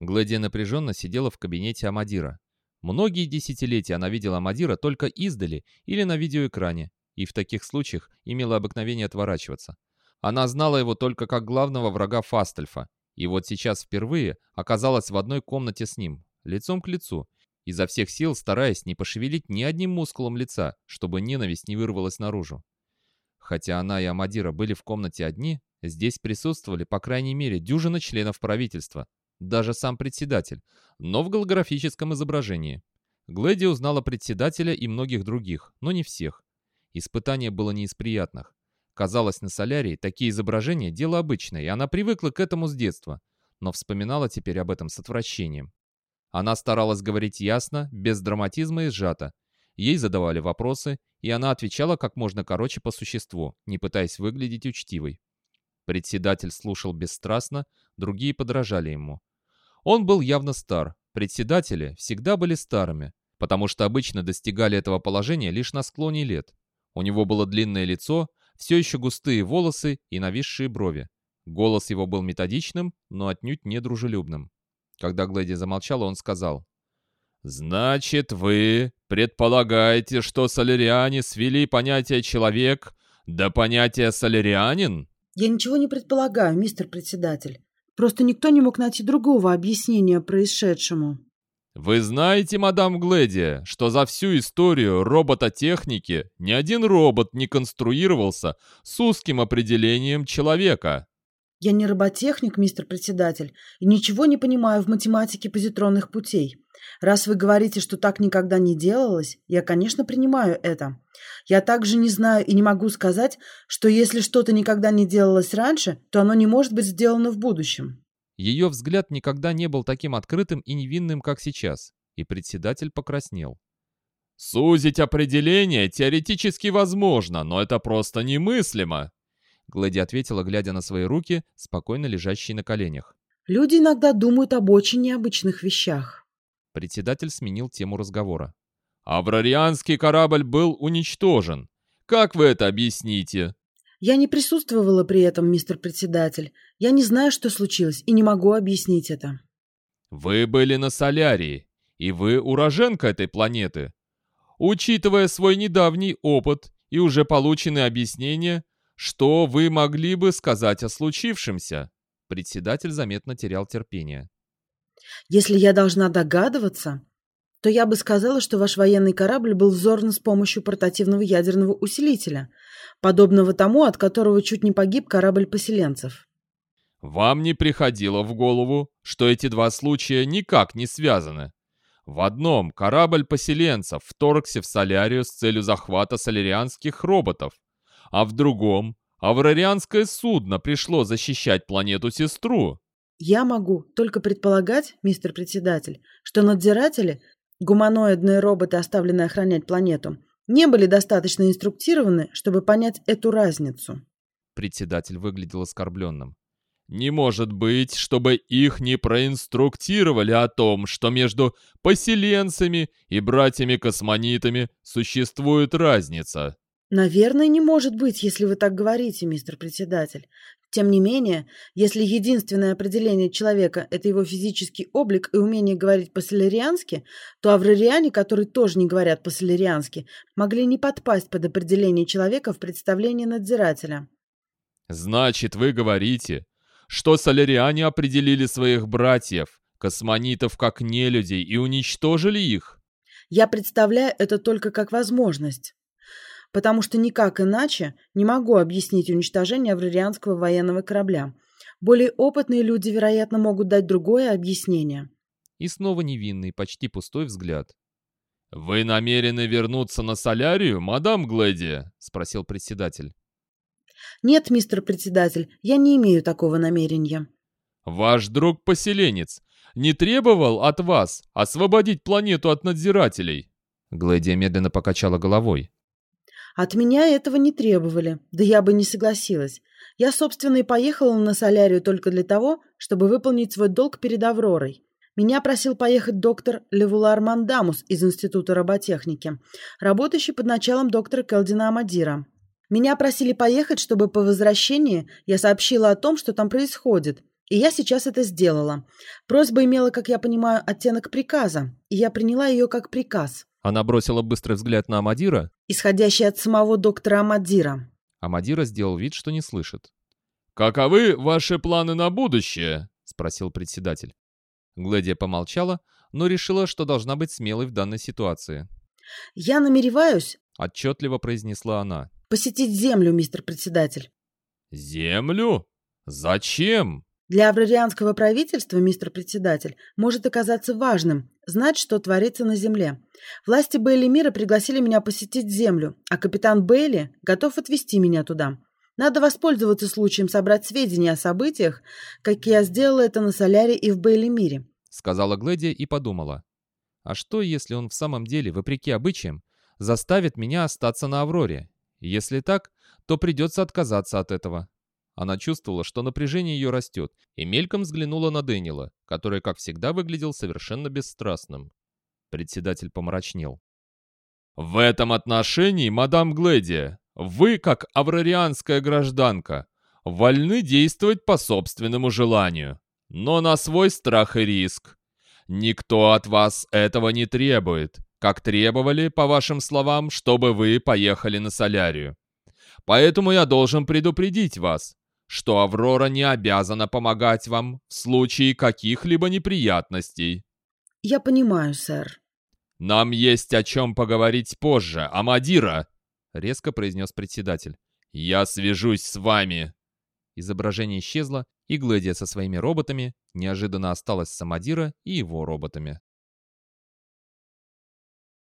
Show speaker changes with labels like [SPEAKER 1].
[SPEAKER 1] Гладия напряженно сидела в кабинете Амадира. Многие десятилетия она видела Амадира только издали или на видеоэкране, и в таких случаях имела обыкновение отворачиваться. Она знала его только как главного врага Фастельфа, и вот сейчас впервые оказалась в одной комнате с ним, лицом к лицу, изо всех сил стараясь не пошевелить ни одним мускулом лица, чтобы ненависть не вырвалась наружу. Хотя она и Амадира были в комнате одни, здесь присутствовали по крайней мере дюжина членов правительства, даже сам председатель, но в голографическом изображении. Глэди узнала председателя и многих других, но не всех. Испытание было не из приятных. Казалось, на солярии такие изображения – дело обычное, и она привыкла к этому с детства, но вспоминала теперь об этом с отвращением. Она старалась говорить ясно, без драматизма и сжато. Ей задавали вопросы, и она отвечала как можно короче по существу, не пытаясь выглядеть учтивой. Председатель слушал бесстрастно, другие подражали ему. Он был явно стар, председатели всегда были старыми, потому что обычно достигали этого положения лишь на склоне лет. У него было длинное лицо, все еще густые волосы и нависшие брови. Голос его был методичным, но отнюдь не дружелюбным. Когда Глэди замолчала, он сказал. «Значит, вы предполагаете, что соляриане свели понятие «человек» до понятия «солярианин»?»
[SPEAKER 2] «Я ничего не предполагаю, мистер председатель. Просто никто не мог найти другого объяснения происшедшему».
[SPEAKER 1] Вы знаете, мадам Гледия, что за всю историю робототехники ни один робот не конструировался с узким определением человека.
[SPEAKER 2] Я не роботехник, мистер председатель, и ничего не понимаю в математике позитронных путей. Раз вы говорите, что так никогда не делалось, я, конечно, принимаю это. Я также не знаю и не могу сказать, что если что-то никогда не делалось раньше, то оно не может быть сделано в будущем.
[SPEAKER 1] Ее взгляд никогда не был таким открытым и невинным, как сейчас, и председатель покраснел. «Сузить определение теоретически возможно, но это просто немыслимо!» Глэди ответила, глядя на свои руки, спокойно лежащие на коленях.
[SPEAKER 2] «Люди иногда думают об очень необычных вещах».
[SPEAKER 1] Председатель сменил тему разговора. «Аврарианский корабль был уничтожен. Как вы это объясните?»
[SPEAKER 2] Я не присутствовала при этом, мистер председатель. Я не знаю, что случилось, и не могу объяснить это.
[SPEAKER 1] Вы были на Солярии, и вы уроженка этой планеты. Учитывая свой недавний опыт и уже полученные объяснения, что вы могли бы сказать о случившемся? Председатель заметно терял терпение.
[SPEAKER 2] Если я должна догадываться, то я бы сказала, что ваш военный корабль был взорван с помощью портативного ядерного усилителя, подобного тому, от которого чуть не погиб корабль поселенцев.
[SPEAKER 1] Вам не приходило в голову, что эти два случая никак не связаны? В одном корабль поселенцев вторгся в Солярию с целью захвата солярианских роботов, а в другом аврарианское судно пришло защищать планету-сестру.
[SPEAKER 2] Я могу только предполагать, мистер председатель, что надзиратели, гуманоидные роботы, оставленные охранять планету, не были достаточно инструктированы, чтобы понять эту разницу.
[SPEAKER 1] Председатель выглядел оскорбленным. Не может быть, чтобы их не проинструктировали о том, что между поселенцами и братьями-космонитами существует разница.
[SPEAKER 2] Наверное, не может быть, если вы так говорите, мистер председатель. Тем не менее, если единственное определение человека – это его физический облик и умение говорить по-солериански, то аврариане, которые тоже не говорят по-солериански, могли не подпасть под определение человека в представлении надзирателя.
[SPEAKER 1] «Значит, вы говорите, что соляриане определили своих братьев, космонитов, как нелюдей и уничтожили их?»
[SPEAKER 2] «Я представляю это только как возможность» потому что никак иначе не могу объяснить уничтожение аврарианского военного корабля. Более опытные люди, вероятно, могут дать другое объяснение.
[SPEAKER 1] И снова невинный, почти пустой взгляд. «Вы намерены вернуться на Солярию, мадам Глэди?» — спросил председатель.
[SPEAKER 2] «Нет, мистер председатель, я не имею такого намерения».
[SPEAKER 1] «Ваш друг-поселенец не требовал от вас освободить планету от надзирателей?» Глэдия медленно покачала головой.
[SPEAKER 2] От меня этого не требовали, да я бы не согласилась. Я, собственно, и поехала на солярию только для того, чтобы выполнить свой долг перед Авророй. Меня просил поехать доктор Левулар Мандамус из Института роботехники, работающий под началом доктора Келдина Амадира. Меня просили поехать, чтобы по возвращении я сообщила о том, что там происходит, И я сейчас это сделала. Просьба имела, как я понимаю, оттенок приказа, и я приняла ее как приказ.
[SPEAKER 1] Она бросила быстрый взгляд на Амадира,
[SPEAKER 2] исходящий от самого доктора Амадира.
[SPEAKER 1] Амадира сделал вид, что не слышит.
[SPEAKER 3] «Каковы ваши планы на будущее?»
[SPEAKER 1] — спросил председатель. Гледия помолчала, но решила, что должна быть смелой в данной ситуации.
[SPEAKER 2] «Я намереваюсь...»
[SPEAKER 1] — отчетливо произнесла она.
[SPEAKER 2] «Посетить Землю, мистер председатель».
[SPEAKER 3] «Землю? Зачем?»
[SPEAKER 2] Для аврарианского правительства, мистер председатель, может оказаться важным знать, что творится на Земле. Власти Бейли мира пригласили меня посетить Землю, а капитан Бейли готов отвезти меня туда. Надо воспользоваться случаем собрать сведения о событиях, как я сделала это на Соляре и в Бейли мире.
[SPEAKER 1] Сказала Гледия и подумала. А что, если он в самом деле, вопреки обычаям, заставит меня остаться на Авроре? Если так, то придется отказаться от этого. Она чувствовала, что напряжение ее растет, и мельком взглянула на Дэниела, который, как всегда, выглядел совершенно бесстрастным. Председатель помрачнел.
[SPEAKER 3] «В этом отношении, мадам Гледия, вы, как аврарианская гражданка, вольны действовать по собственному желанию, но на свой страх и риск. Никто от вас этого не требует, как требовали, по вашим словам, чтобы вы поехали на солярию. Поэтому я должен предупредить вас, что Аврора не обязана помогать вам в случае каких-либо неприятностей.
[SPEAKER 2] Я понимаю, сэр.
[SPEAKER 3] Нам есть о чем поговорить позже, Амадира, резко произнес председатель. Я свяжусь с вами.
[SPEAKER 1] Изображение исчезло, и Гледия со своими роботами неожиданно осталась с Амадира и его роботами.